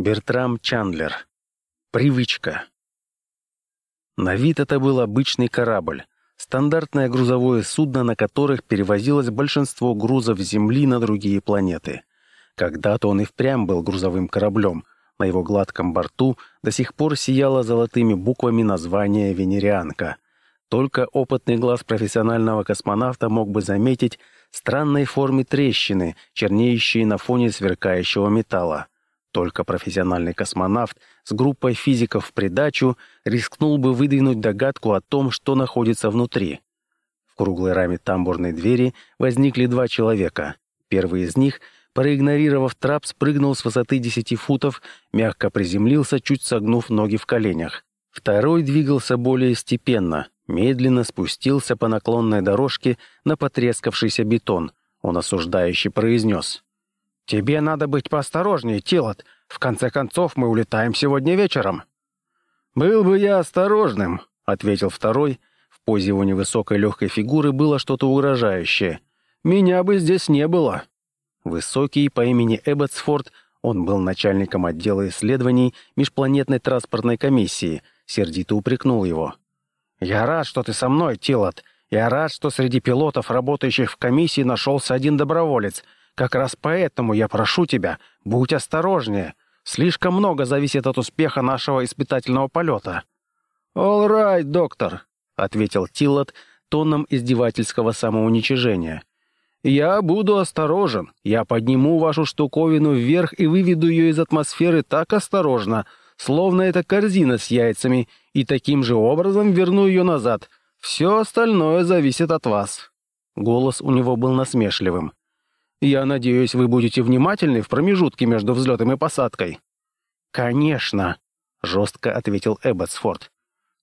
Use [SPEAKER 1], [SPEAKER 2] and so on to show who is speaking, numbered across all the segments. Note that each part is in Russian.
[SPEAKER 1] Бертрам Чандлер. Привычка. На вид это был обычный корабль, стандартное грузовое судно, на которых перевозилось большинство грузов Земли на другие планеты. Когда-то он и впрямь был грузовым кораблем. На его гладком борту до сих пор сияло золотыми буквами название «Венерианка». Только опытный глаз профессионального космонавта мог бы заметить странной формы трещины, чернеющие на фоне сверкающего металла. Только профессиональный космонавт с группой физиков в придачу рискнул бы выдвинуть догадку о том, что находится внутри. В круглой раме тамбурной двери возникли два человека. Первый из них, проигнорировав трап, спрыгнул с высоты 10 футов, мягко приземлился, чуть согнув ноги в коленях. Второй двигался более степенно, медленно спустился по наклонной дорожке на потрескавшийся бетон. Он осуждающе произнес — «Тебе надо быть поосторожнее, Тилот. В конце концов, мы улетаем сегодня вечером». «Был бы я осторожным», — ответил второй. В позе его невысокой легкой фигуры было что-то угрожающее. «Меня бы здесь не было». Высокий по имени Эбботсфорд, он был начальником отдела исследований Межпланетной транспортной комиссии, сердито упрекнул его. «Я рад, что ты со мной, Тилот. Я рад, что среди пилотов, работающих в комиссии, нашелся один доброволец — как раз поэтому я прошу тебя, будь осторожнее. Слишком много зависит от успеха нашего испытательного полета». «All right, доктор», — ответил Тиллот тоном издевательского самоуничижения. «Я буду осторожен. Я подниму вашу штуковину вверх и выведу ее из атмосферы так осторожно, словно это корзина с яйцами, и таким же образом верну ее назад. Все остальное зависит от вас». Голос у него был насмешливым. Я надеюсь, вы будете внимательны в промежутке между взлетом и посадкой». «Конечно», — жестко ответил Эбботсфорд.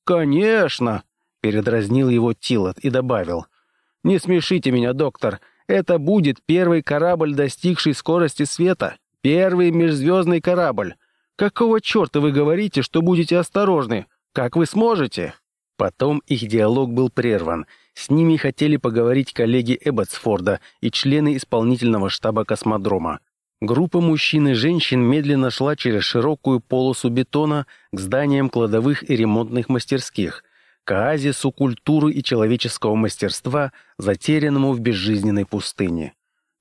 [SPEAKER 1] «Конечно», — передразнил его Тилот и добавил. «Не смешите меня, доктор. Это будет первый корабль, достигший скорости света. Первый межзвездный корабль. Какого черта вы говорите, что будете осторожны? Как вы сможете?» Потом их диалог был прерван — с ними хотели поговорить коллеги Эбботсфорда и члены исполнительного штаба космодрома. Группа мужчин и женщин медленно шла через широкую полосу бетона к зданиям кладовых и ремонтных мастерских, к оазису культуры и человеческого мастерства, затерянному в безжизненной пустыне.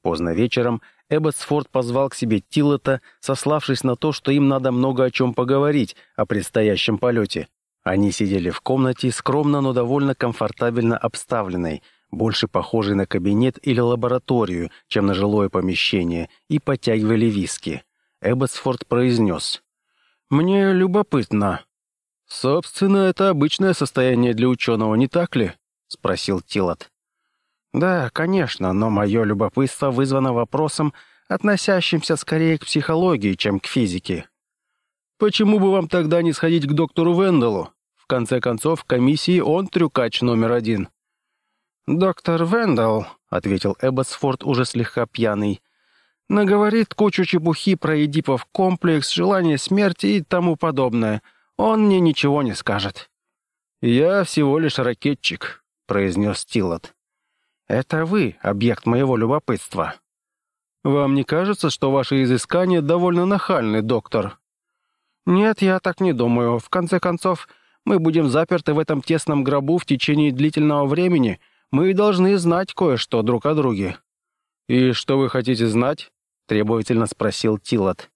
[SPEAKER 1] Поздно вечером Эбботсфорд позвал к себе Тилота, сославшись на то, что им надо много о чем поговорить о предстоящем полете, они сидели в комнате, скромно, но довольно комфортабельно обставленной, больше похожей на кабинет или лабораторию, чем на жилое помещение, и потягивали виски. Эбботсфорд произнес. «Мне любопытно». «Собственно, это обычное состояние для ученого, не так ли?» — спросил Тилот. «Да, конечно, но мое любопытство вызвано вопросом, относящимся скорее к психологии, чем к физике». «Почему бы вам тогда не сходить к доктору Венделу? В конце концов, в комиссии он трюкач номер один». «Доктор Вендел», — ответил Эбботсфорд, уже слегка пьяный, — «наговорит кучу чепухи про Эдипов комплекс, желание смерти и тому подобное. Он мне ничего не скажет». «Я всего лишь ракетчик», — произнес Тилот. «Это вы объект моего любопытства». «Вам не кажется, что ваши изыскания довольно нахальны, доктор?» «Нет, я так не думаю. В конце концов, мы будем заперты в этом тесном гробу в течение длительного времени. Мы должны знать кое-что друг о друге». «И что вы хотите знать?» — требовательно спросил Тилот.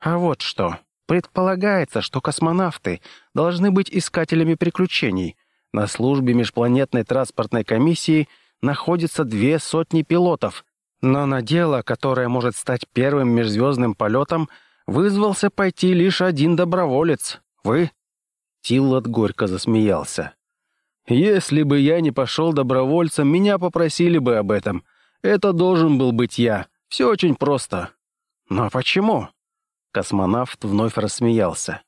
[SPEAKER 1] «А вот что. Предполагается, что космонавты должны быть искателями приключений. На службе межпланетной транспортной комиссии находится две сотни пилотов. Но на дело, которое может стать первым межзвездным полетом, вызвался пойти лишь один доброволец. Вы Тиллот горько засмеялся. «Если бы я не пошел добровольцем, меня попросили бы об этом. Это должен был быть я. Все очень просто». «Но почему?» Космонавт вновь рассмеялся.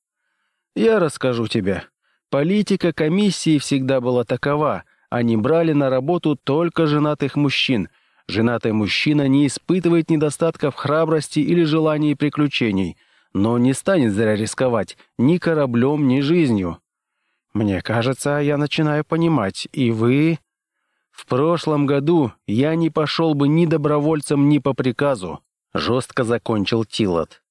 [SPEAKER 1] «Я расскажу тебе. Политика комиссии всегда была такова. Они брали на работу только женатых мужчин. Женатый мужчина не испытывает недостатков храбрости или желаний приключений но не станет зря рисковать ни кораблем, ни жизнью. Мне кажется, я начинаю понимать, и вы... В прошлом году я не пошел бы ни добровольцем, ни по приказу, жестко закончил Тилот.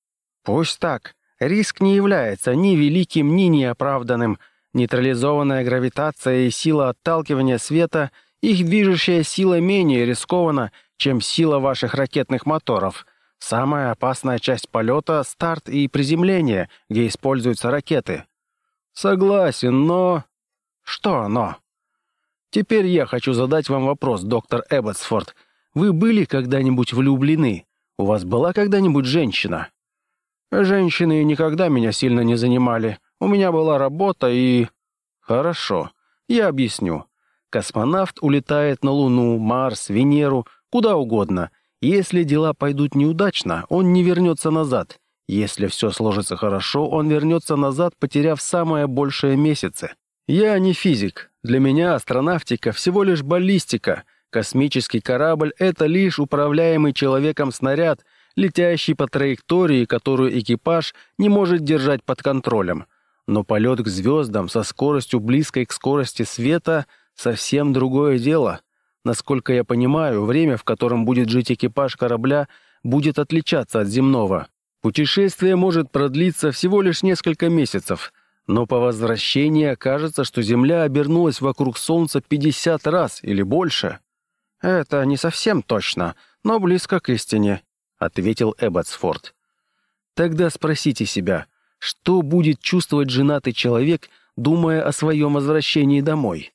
[SPEAKER 1] Пусть так, Риск не является ни великим, ни неоправданным. Нейтрализованная гравитация и сила отталкивания света, их движущая сила менее рискована, чем сила ваших ракетных моторов. Самая опасная часть полета — старт и приземление, где используются ракеты. Согласен, но... Что но? Теперь я хочу задать вам вопрос, доктор Эбботсфорд. Вы были когда-нибудь влюблены? У вас была когда-нибудь женщина? Женщины никогда меня сильно не занимали. У меня была работа и... Хорошо, я объясню. Космонавт улетает на Луну, Марс, Венеру, куда угодно. Если дела пойдут неудачно, он не вернется назад. Если все сложится хорошо, он вернется назад, потеряв самое большее месяцы. Я не физик. Для меня астронавтика всего лишь баллистика. Космический корабль — это лишь управляемый человеком снаряд, летящий по траектории, которую экипаж не может держать под контролем. Но полет к звездам со скоростью близкой к скорости света — совсем другое дело. Насколько я понимаю, время, в котором будет жить экипаж корабля, будет отличаться от земного. Путешествие может продлиться всего лишь несколько месяцев, но по возвращении окажется, что Земля обернулась вокруг Солнца 50 раз или больше. Это не совсем точно, но близко к истине ответил Эбботсфорд. Тогда спросите себя, что будет чувствовать женатый человек, думая о своем возвращении домой?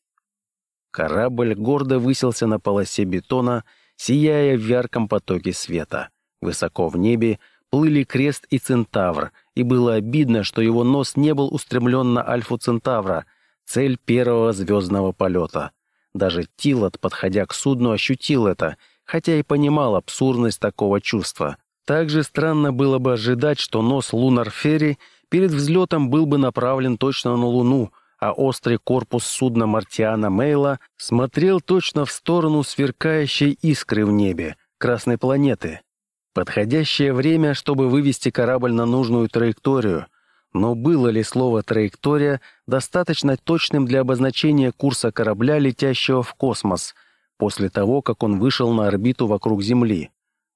[SPEAKER 1] Корабль гордо высился на полосе бетона, сияя в ярком потоке света. Высоко в небе плыли Крест и Центавр, и было обидно, что его нос не был устремлен на Альфу Центавра, цель первого звездного полета. Даже Тилот, подходя к судну, ощутил это — хотя и понимал абсурдность такого чувства. Также странно было бы ожидать, что нос Лунар Ферри перед взлетом был бы направлен точно на Луну, а острый корпус судна Мартиана Мейла смотрел точно в сторону сверкающей искры в небе, красной планеты. Подходящее время, чтобы вывести корабль на нужную траекторию. Но было ли слово «траектория» достаточно точным для обозначения курса корабля, летящего в космос – после того, как он вышел на орбиту вокруг Земли.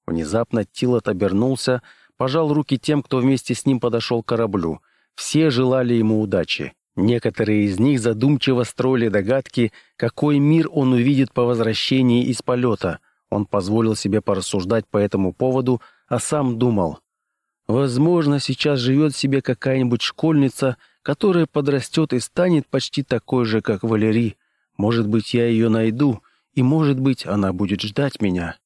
[SPEAKER 1] Внезапно Тилот обернулся, пожал руки тем, кто вместе с ним подошел к кораблю. Все желали ему удачи. Некоторые из них задумчиво строили догадки, какой мир он увидит по возвращении из полета. Он позволил себе порассуждать по этому поводу, а сам думал. «Возможно, сейчас живет себе какая-нибудь школьница, которая подрастет и станет почти такой же, как Валерий. Может быть, я ее найду, и, может быть, она будет ждать меня.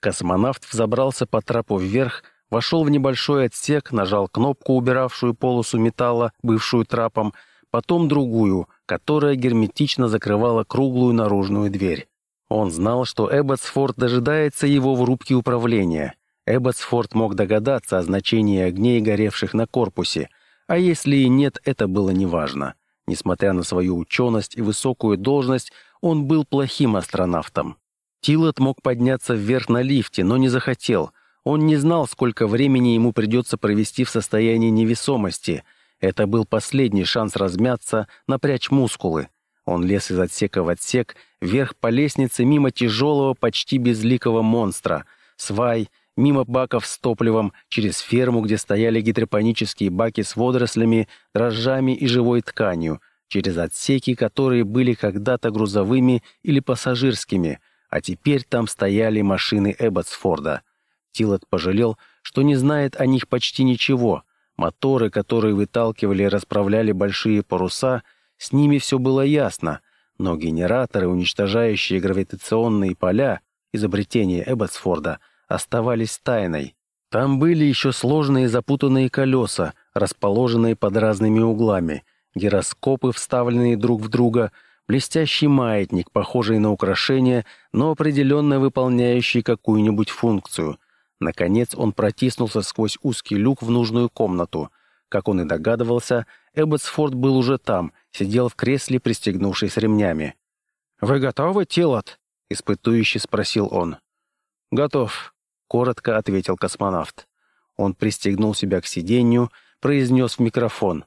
[SPEAKER 1] Космонавт взобрался по трапу вверх, вошел в небольшой отсек, нажал кнопку, убиравшую полосу металла, бывшую трапом, потом другую, которая герметично закрывала круглую наружную дверь. Он знал, что Эбботсфорд дожидается его в рубке управления. Эбботсфорд мог догадаться о значении огней, горевших на корпусе, а если и нет, это было неважно. Несмотря на свою ученость и высокую должность, он был плохим астронавтом. Тилот мог подняться вверх на лифте, но не захотел. Он не знал, сколько времени ему придется провести в состоянии невесомости. Это был последний шанс размяться, напрячь мускулы. Он лез из отсека в отсек, вверх по лестнице мимо тяжелого, почти безликого монстра. Свай, мимо баков с топливом, через ферму, где стояли гидропонические баки с водорослями, дрожжами и живой тканью — через отсеки, которые были когда-то грузовыми или пассажирскими, а теперь там стояли машины Эбботсфорда. Тилот пожалел, что не знает о них почти ничего. Моторы, которые выталкивали и расправляли большие паруса, с ними все было ясно, но генераторы, уничтожающие гравитационные поля, изобретения Эбботсфорда, оставались тайной. Там были еще сложные запутанные колеса, расположенные под разными углами — гироскопы, вставленные друг в друга, блестящий маятник, похожий на украшение, но определенно выполняющий какую-нибудь функцию. Наконец он протиснулся сквозь узкий люк в нужную комнату. Как он и догадывался, Эбботсфорд был уже там, сидел в кресле, пристегнувшись ремнями. «Вы готовы, Тилот?» — испытующий спросил он. «Готов», — коротко ответил космонавт. Он пристегнул себя к сиденью, произнес в микрофон.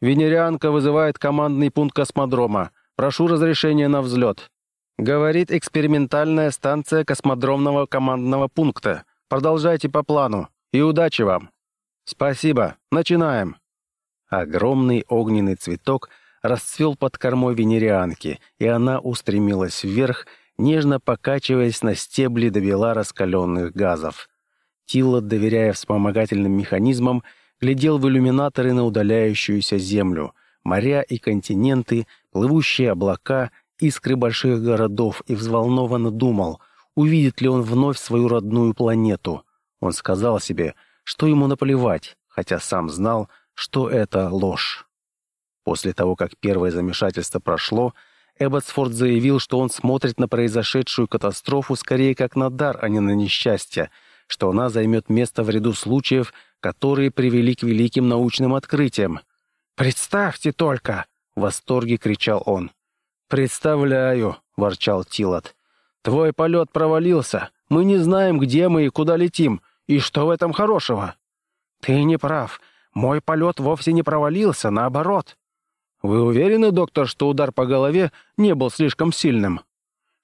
[SPEAKER 1] Венерианка вызывает командный пункт космодрома. Прошу разрешения на взлет. Говорит экспериментальная станция космодромного командного пункта. Продолжайте по плану. И удачи вам. «Спасибо. Начинаем!» Огромный огненный цветок расцвел под кормой венерианки, и она устремилась вверх, нежно покачиваясь на стебле до бела раскаленных газов. Тилла, доверяя вспомогательным механизмам, глядел в иллюминаторы на удаляющуюся Землю, моря и континенты, плывущие облака, искры больших городов и взволнованно думал, увидит ли он вновь свою родную планету. Он сказал себе, что ему наплевать, хотя сам знал, что это ложь. После того, как первое замешательство прошло, Эбботсфорд заявил, что он смотрит на произошедшую катастрофу скорее как на дар, а не на несчастье, что она займет место в ряду случаев, которые привели к великим научным открытиям. «Представьте только!» — в восторге кричал он. «Представляю!» — ворчал Тилот. «Твой полет провалился. Мы не знаем, где мы и куда летим. И что в этом хорошего?» «Ты не прав. Мой полет вовсе не провалился, наоборот. Вы уверены, доктор, что удар по голове не был слишком сильным?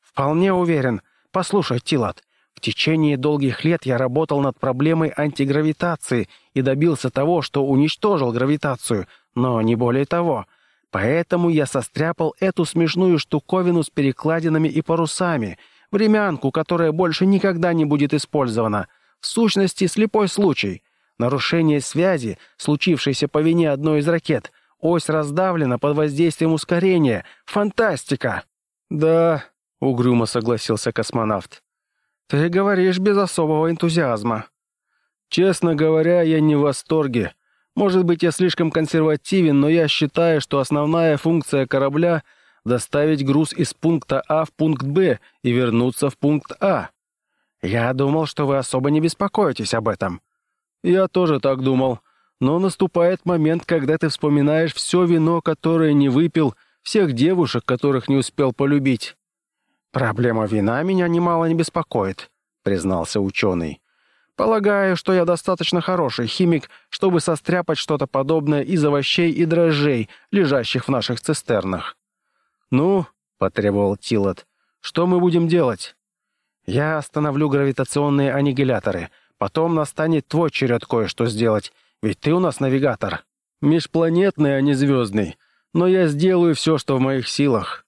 [SPEAKER 1] Вполне уверен. Послушай, Тилат, в течение долгих лет я работал над проблемой антигравитации и добился того, что уничтожил гравитацию, но не более того. Поэтому я состряпал эту смешную штуковину с перекладинами и парусами, времянку, которая больше никогда не будет использована. В сущности, слепой случай. Нарушение связи, случившееся по вине одной из ракет. Ось раздавлена под воздействием ускорения. Фантастика!» «Да», — угрюмо согласился космонавт. «Ты говоришь без особого энтузиазма». «Честно говоря, я не в восторге. Может быть, я слишком консервативен, но я считаю, что основная функция корабля — доставить груз из пункта А в пункт Б и вернуться в пункт А. Я думал, что вы особо не беспокоитесь об этом. Я тоже так думал. Но наступает момент, когда ты вспоминаешь все вино, которое не выпил, всех девушек, которых не успел полюбить. «Проблема вина меня немало не беспокоит», — признался ученый. «Полагаю, что я достаточно хороший химик, чтобы состряпать что-то подобное из овощей и дрожжей, лежащих в наших цистернах». «Ну», — потребовал Тилот, — «что мы будем делать?» «Я остановлю гравитационные аннигиляторы. Потом настанет твой черед кое-что сделать, ведь ты у нас навигатор. Межпланетный, а не звездный. Но я сделаю все, что в моих силах».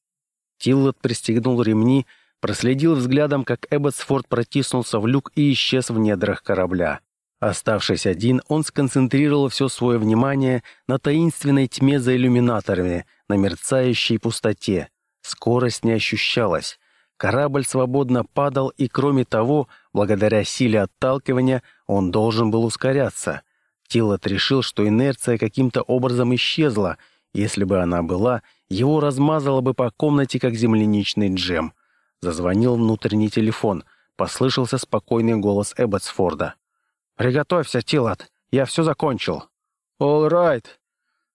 [SPEAKER 1] Тиллот пристегнул ремни, проследил взглядом, как Эбботсфорд протиснулся в люк и исчез в недрах корабля. Оставшись один, он сконцентрировал все свое внимание на таинственной тьме за иллюминаторами, на мерцающей пустоте. Скорость не ощущалась. Корабль свободно падал, и кроме того, благодаря силе отталкивания, он должен был ускоряться. Тилот решил, что инерция каким-то образом исчезла. Если бы она была, его размазало бы по комнате, как земляничный джем. Зазвонил внутренний телефон. Послышался спокойный голос Эбботсфорда. «Приготовься, Тилот, я все закончил». «All right».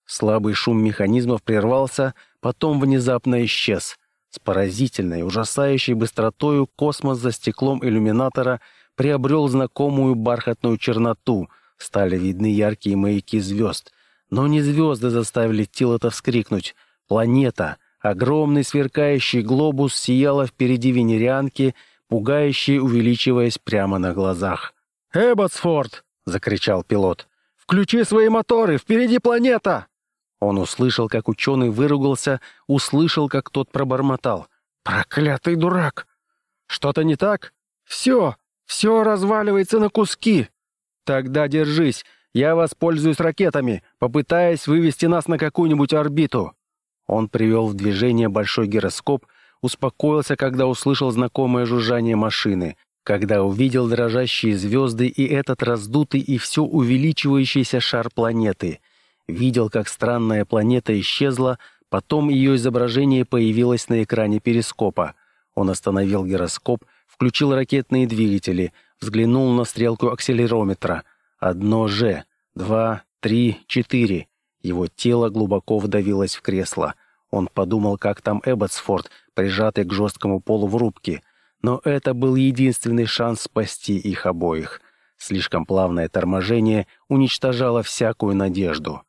[SPEAKER 1] Слабый шум механизмов прервался, потом внезапно исчез. С поразительной, ужасающей быстротою космос за стеклом иллюминатора приобрел знакомую бархатную черноту — Стали видны яркие маяки звезд. Но не звезды заставили Тилота вскрикнуть. Планета, огромный сверкающий глобус, сияла впереди венерианки, пугающе увеличиваясь прямо на глазах. «Эбботсфорд!» — закричал пилот. «Включи свои моторы! Впереди планета!» Он услышал, как ученый выругался, услышал, как тот пробормотал. «Проклятый дурак! Что-то не так? Все, все разваливается на куски!» «Тогда держись. Я воспользуюсь ракетами, попытаясь вывести нас на какую-нибудь орбиту». Он привел в движение большой гироскоп, успокоился, когда услышал знакомое жужжание машины, когда увидел дрожащие звезды и этот раздутый и все увеличивающийся шар планеты. Видел, как странная планета исчезла, потом ее изображение появилось на экране перископа. Он остановил гироскоп, включил ракетные двигатели — взглянул на стрелку акселерометра. Одно «Ж», два, три, четыре. Его тело глубоко вдавилось в кресло. Он подумал, как там Эбботсфорд, прижатый к жесткому полу в рубке. Но это был единственный шанс спасти их обоих. Слишком плавное торможение уничтожало всякую надежду.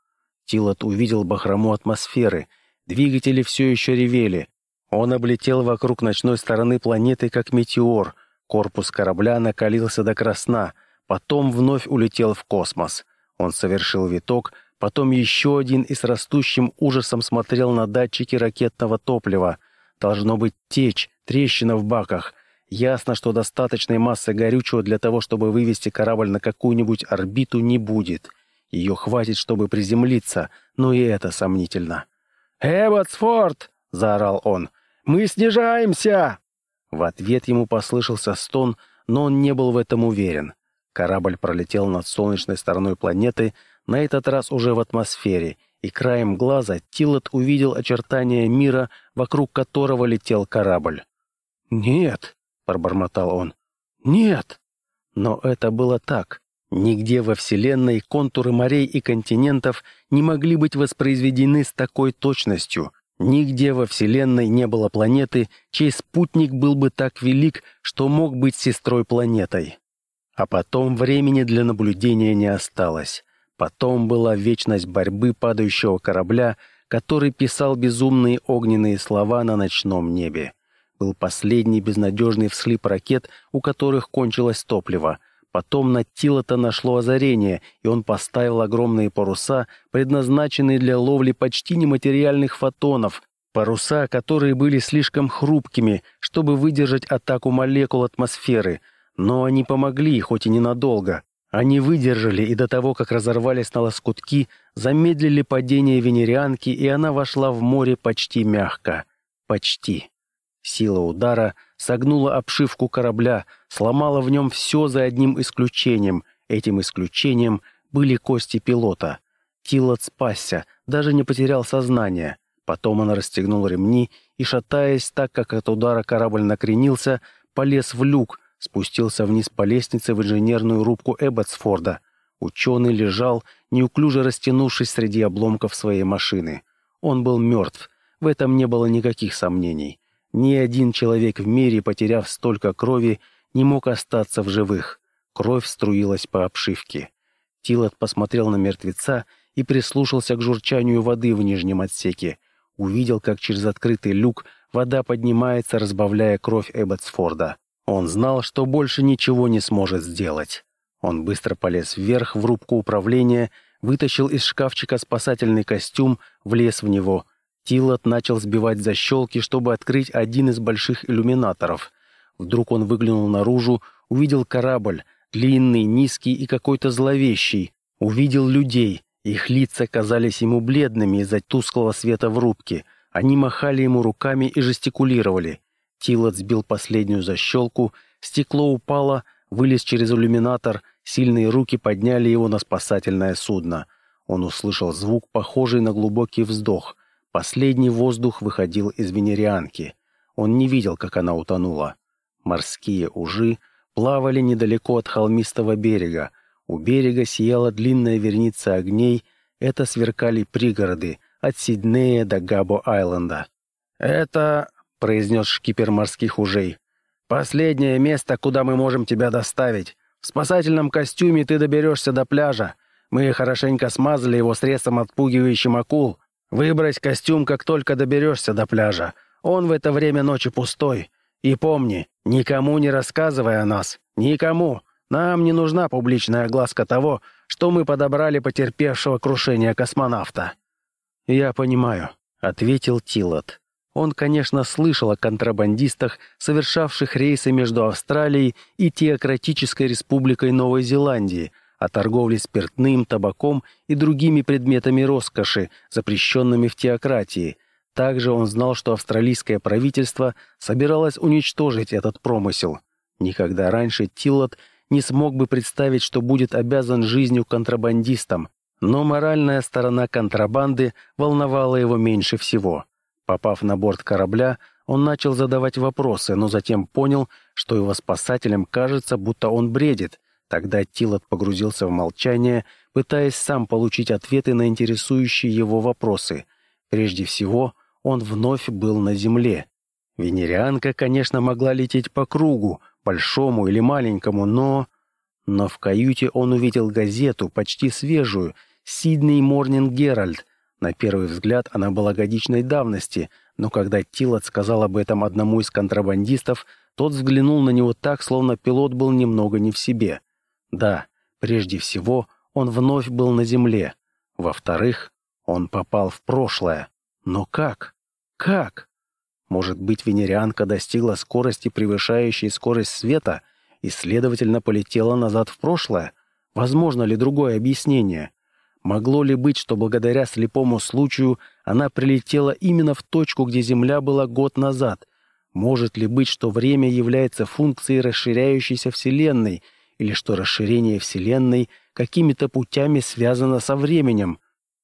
[SPEAKER 1] Тилот увидел бахрому атмосферы. Двигатели все еще ревели. Он облетел вокруг ночной стороны планеты, как метеор — Корпус корабля накалился до красна, потом вновь улетел в космос. Он совершил виток, потом еще один и с растущим ужасом смотрел на датчики ракетного топлива. Должно быть течь, трещина в баках. Ясно, что достаточной массы горючего для того, чтобы вывести корабль на какую-нибудь орбиту, не будет. Ее хватит, чтобы приземлиться, но и это сомнительно. «Эбботсфорд!» — заорал он. «Мы снижаемся!» В ответ ему послышался стон, но он не был в этом уверен. Корабль пролетел над солнечной стороной планеты, на этот раз уже в атмосфере, и краем глаза Тилот увидел очертания мира, вокруг которого летел корабль. «Нет», — пробормотал он, — «нет». Но это было так. Нигде во Вселенной контуры морей и континентов не могли быть воспроизведены с такой точностью. Нигде во Вселенной не было планеты, чей спутник был бы так велик, что мог быть сестрой планетой. А потом времени для наблюдения не осталось. Потом была вечность борьбы падающего корабля, который писал безумные огненные слова на ночном небе. Был последний безнадежный вслип ракет, у которых кончилось топливо — Потом на Тилота нашло озарение, и он поставил огромные паруса, предназначенные для ловли почти нематериальных фотонов, паруса, которые были слишком хрупкими, чтобы выдержать атаку молекул атмосферы. Но они помогли, хоть и ненадолго. Они выдержали, и до того, как разорвались на лоскутки, замедлили падение венерианки, и она вошла в море почти мягко. Почти. Сила удара согнула обшивку корабля, сломала в нем все за одним исключением. Этим исключением были кости пилота. Тилот спасся, даже не потерял сознание. Потом он расстегнул ремни и, шатаясь так, как от удара корабль накренился, полез в люк, спустился вниз по лестнице в инженерную рубку Эбботсфорда. Ученый лежал, неуклюже растянувшись среди обломков своей машины. Он был мертв, в этом не было никаких сомнений. Ни один человек в мире, потеряв столько крови, не мог остаться в живых. Кровь струилась по обшивке. Тилот посмотрел на мертвеца и прислушался к журчанию воды в нижнем отсеке. Увидел, как через открытый люк вода поднимается, разбавляя кровь Эбботсфорда. Он знал, что больше ничего не сможет сделать. Он быстро полез вверх в рубку управления, вытащил из шкафчика спасательный костюм, влез в него — Тилот начал сбивать защелки, чтобы открыть один из больших иллюминаторов. Вдруг он выглянул наружу, увидел корабль, длинный, низкий и какой-то зловещий. Увидел людей. Их лица казались ему бледными из-за тусклого света в рубке. Они махали ему руками и жестикулировали. Тилот сбил последнюю защелку, стекло упало, вылез через иллюминатор, сильные руки подняли его на спасательное судно. Он услышал звук, похожий на глубокий вздох — Последний воздух выходил из венерианки. Он не видел, как она утонула. Морские ужи плавали недалеко от холмистого берега. У берега сияла длинная верница огней. Это сверкали пригороды от Сиднея до Габо-Айленда. «Это...» — произнес шкипер морских ужей. «Последнее место, куда мы можем тебя доставить. В спасательном костюме ты доберешься до пляжа. Мы хорошенько смазали его средством отпугивающим акул, Выбрось костюм, как только доберешься до пляжа. Он в это время ночи пустой. И помни, никому не рассказывай о нас. Никому. Нам не нужна публичная огласка того, что мы подобрали потерпевшего крушение космонавта». «Я понимаю», — ответил Тилот. Он, конечно, слышал о контрабандистах, совершавших рейсы между Австралией и Теократической Республикой Новой Зеландии — о торговле спиртным, табаком и другими предметами роскоши, запрещенными в теократии. Также он знал, что австралийское правительство собиралось уничтожить этот промысел. Никогда раньше Тиллот не смог бы представить, что будет обязан жизнью контрабандистам, но моральная сторона контрабанды волновала его меньше всего. Попав на борт корабля, он начал задавать вопросы, но затем понял, что его спасателям кажется, будто он бредит, Тогда Тилот погрузился в молчание, пытаясь сам получить ответы на интересующие его вопросы. Прежде всего, он вновь был на Земле. Венерианка, конечно, могла лететь по кругу, большому или маленькому, но... Но в каюте он увидел газету, почти свежую, «Сидней Морнинг Геральд». На первый взгляд она была годичной давности, но когда Тилот сказал об этом одному из контрабандистов, тот взглянул на него так, словно пилот был немного не в себе. Да, прежде всего, он вновь был на земле. Во-вторых, он попал в прошлое. Но как? Как? Может быть, венерианка достигла скорости, превышающей скорость света, и, следовательно, полетела назад в прошлое? Возможно ли другое объяснение? Могло ли быть, что благодаря слепому случаю она прилетела именно в точку, где Земля была год назад? Может ли быть, что время является функцией расширяющейся Вселенной, или что расширение Вселенной какими-то путями связано со временем?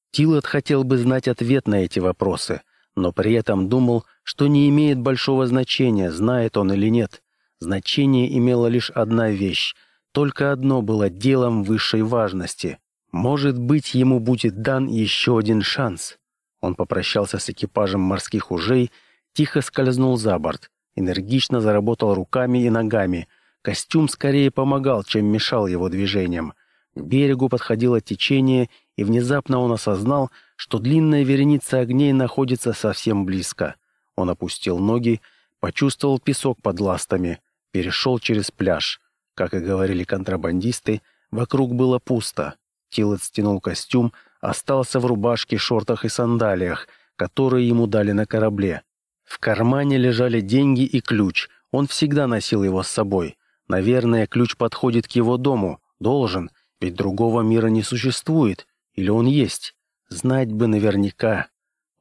[SPEAKER 1] Тилот хотел бы знать ответ на эти вопросы, но при этом думал, что не имеет большого значения, знает он или нет. Значение имела лишь одна вещь. Только одно было делом высшей важности. Может быть, ему будет дан еще один шанс. Он попрощался с экипажем морских ужей, тихо скользнул за борт, энергично заработал руками и ногами. Костюм скорее помогал, чем мешал его движениям. К берегу подходило течение, и внезапно он осознал, что длинная вереница огней находится совсем близко. Он опустил ноги, почувствовал песок под ластами, перешел через пляж. Как и говорили контрабандисты, вокруг было пусто. Тилот стянул костюм, остался в рубашке, шортах и сандалиях, которые ему дали на корабле. В кармане лежали деньги и ключ, он всегда носил его с собой. Наверное, ключ подходит к его дому, должен, ведь другого мира не существует. Или он есть? Знать бы наверняка.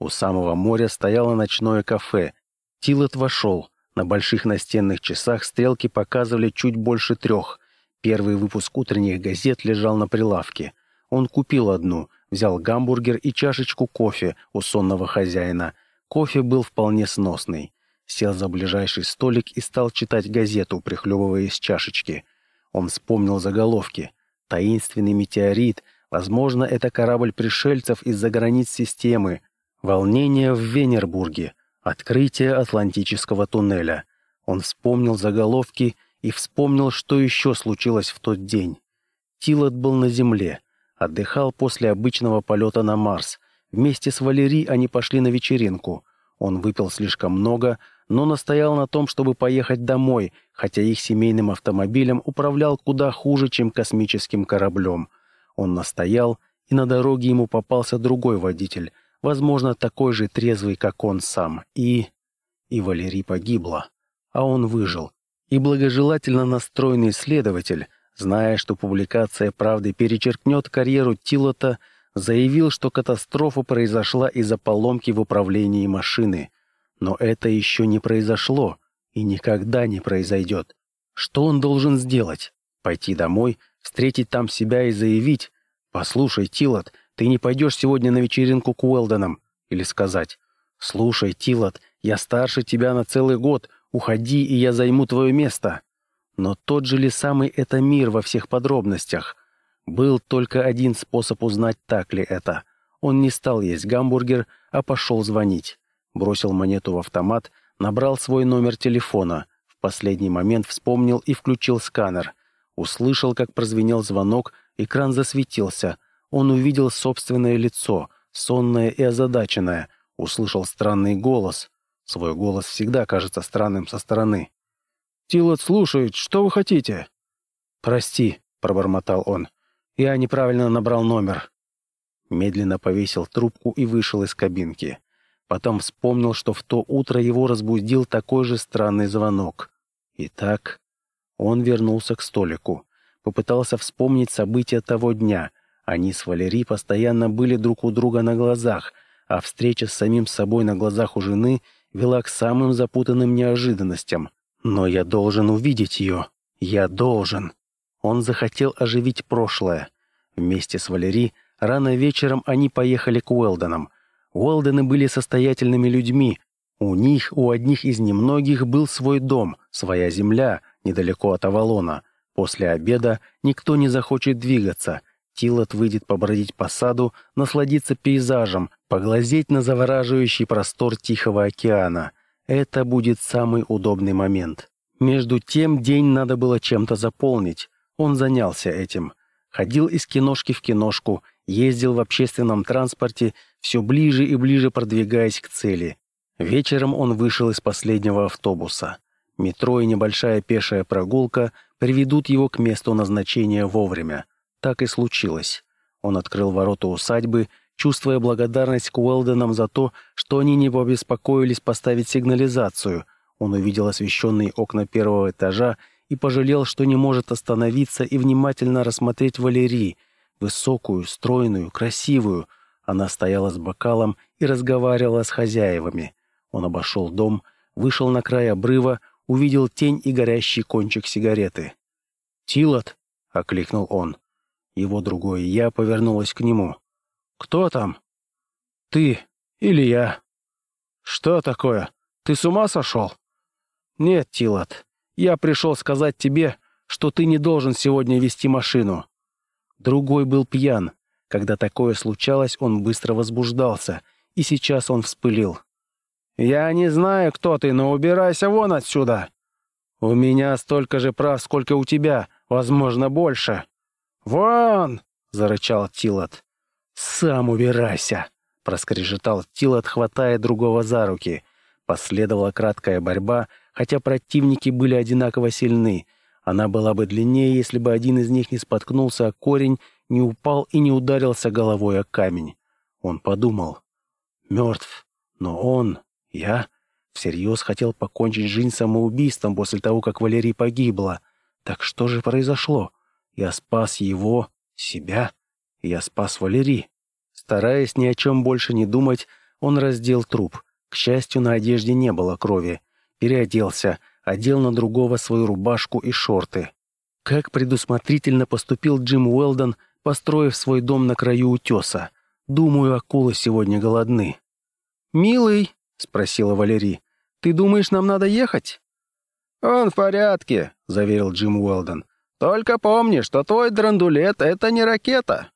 [SPEAKER 1] У самого моря стояло ночное кафе. Тилот вошел. На больших настенных часах стрелки показывали чуть больше трех. Первый выпуск утренних газет лежал на прилавке. Он купил одну, взял гамбургер и чашечку кофе у сонного хозяина. Кофе был вполне сносный. Сел за ближайший столик и стал читать газету, прихлебывая из чашечки. Он вспомнил заголовки. Таинственный метеорит. Возможно, это корабль пришельцев из-за границ системы. Волнение в Венербурге. Открытие Атлантического туннеля. Он вспомнил заголовки и вспомнил, что еще случилось в тот день. Тилот был на Земле. Отдыхал после обычного полета на Марс. Вместе с Валери они пошли на вечеринку. Он выпил слишком много, но настоял на том, чтобы поехать домой, хотя их семейным автомобилем управлял куда хуже, чем космическим кораблем. Он настоял, и на дороге ему попался другой водитель, возможно, такой же трезвый, как он сам, и... И Валерий погибла. А он выжил. И благожелательно настроенный следователь, зная, что публикация «Правды» перечеркнет карьеру Тилота, заявил, что катастрофа произошла из-за поломки в управлении машины. Но это еще не произошло и никогда не произойдет. Что он должен сделать? Пойти домой, встретить там себя и заявить «Послушай, Тилот, ты не пойдешь сегодня на вечеринку к Уэлдонам?» Или сказать «Слушай, Тилот, я старше тебя на целый год, уходи, и я займу твое место». Но тот же ли самый это мир во всех подробностях? Был только один способ узнать, так ли это. Он не стал есть гамбургер, а пошел звонить. Бросил монету в автомат, набрал свой номер телефона. В последний момент вспомнил и включил сканер. Услышал, как прозвенел звонок, экран засветился. Он увидел собственное лицо, сонное и озадаченное. Услышал странный голос. Свой голос всегда кажется странным со стороны. «Тилот слушает. Что вы хотите?» «Прости», — пробормотал он. «Я неправильно набрал номер». Медленно повесил трубку и вышел из кабинки. Потом вспомнил, что в то утро его разбудил такой же странный звонок. Итак, он вернулся к столику. Попытался вспомнить события того дня. Они с Валери постоянно были друг у друга на глазах, а встреча с самим собой на глазах у жены вела к самым запутанным неожиданностям — но я должен увидеть ее. Я должен. Он захотел оживить прошлое. Вместе с Валери рано вечером они поехали к Уэлдонам. Уэлдоны были состоятельными людьми. У них, у одних из немногих, был свой дом, своя земля, недалеко от Авалона. После обеда никто не захочет двигаться. Тилот выйдет побродить по саду, насладиться пейзажем, поглазеть на завораживающий простор Тихого океана — это будет самый удобный момент. Между тем день надо было чем-то заполнить. Он занялся этим. Ходил из киношки в киношку, ездил в общественном транспорте, все ближе и ближе продвигаясь к цели. Вечером он вышел из последнего автобуса. Метро и небольшая пешая прогулка приведут его к месту назначения вовремя. Так и случилось. Он открыл ворота усадьбы, чувствуя благодарность к Уэлденам за то, что они не побеспокоились поставить сигнализацию. Он увидел освещенные окна первого этажа и пожалел, что не может остановиться и внимательно рассмотреть Валерии, высокую, стройную, красивую. Она стояла с бокалом и разговаривала с хозяевами. Он обошел дом, вышел на край обрыва, увидел тень и горящий кончик сигареты. «Тилот!» — окликнул он. Его другое «я» повернулось к нему. «Кто там?» «Ты или я?» «Что такое? Ты с ума сошел?» «Нет, Тилот, я пришел сказать тебе, что ты не должен сегодня вести машину». Другой был пьян. Когда такое случалось, он быстро возбуждался, и сейчас он вспылил. «Я не знаю, кто ты, но убирайся вон отсюда!» «У меня столько же прав, сколько у тебя, возможно, больше!» «Вон!» — зарычал Тилот. «Сам убирайся!» — проскрежетал Тилот, хватая другого за руки. Последовала краткая борьба, хотя противники были одинаково сильны. Она была бы длиннее, если бы один из них не споткнулся о корень, не упал и не ударился головой о камень. Он подумал. «Мертв, но он...» Я всерьез хотел покончить жизнь самоубийством после того, как Валерий погибла. Так что же произошло? Я спас его, себя, я спас Валерий. Стараясь ни о чем больше не думать, он раздел труп. К счастью, на одежде не было крови. Переоделся, одел на другого свою рубашку и шорты. Как предусмотрительно поступил Джим Уэлдон, построив свой дом на краю утеса. Думаю, акулы сегодня голодны. «Милый», — спросила Валерий. «Ты думаешь, нам надо ехать?» «Он в порядке», — заверил Джим Уэлдон. «Только помни, что твой драндулет — это не ракета».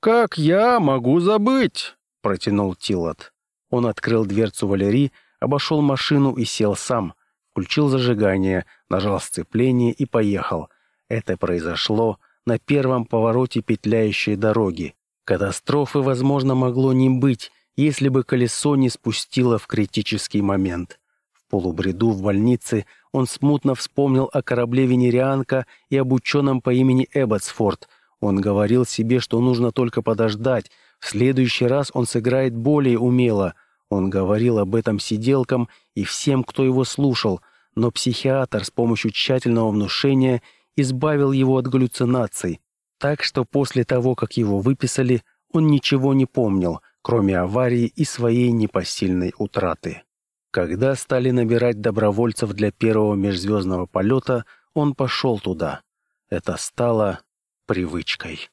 [SPEAKER 1] «Как я могу забыть?» — протянул Тилот. Он открыл дверцу Валерии, обошел машину и сел сам. Включил зажигание, нажал сцепление и поехал. Это произошло на первом повороте петляющей дороги. Катастрофы, возможно, могло не быть, если бы колесо не спустило в критический момент. В полубреду в больнице он смутно вспомнил о корабле «Венерианка» и об ученом по имени Эбботсфорд. Он говорил себе, что нужно только подождать. В следующий раз он сыграет более умело. Он говорил об этом сиделкам и всем, кто его слушал, но психиатр с помощью тщательного внушения избавил его от галлюцинаций. Так что после того, как его выписали, он ничего не помнил, кроме аварии и своей непосильной утраты. Когда стали набирать добровольцев для первого межзвездного полета, он пошел туда. Это стало привычкой.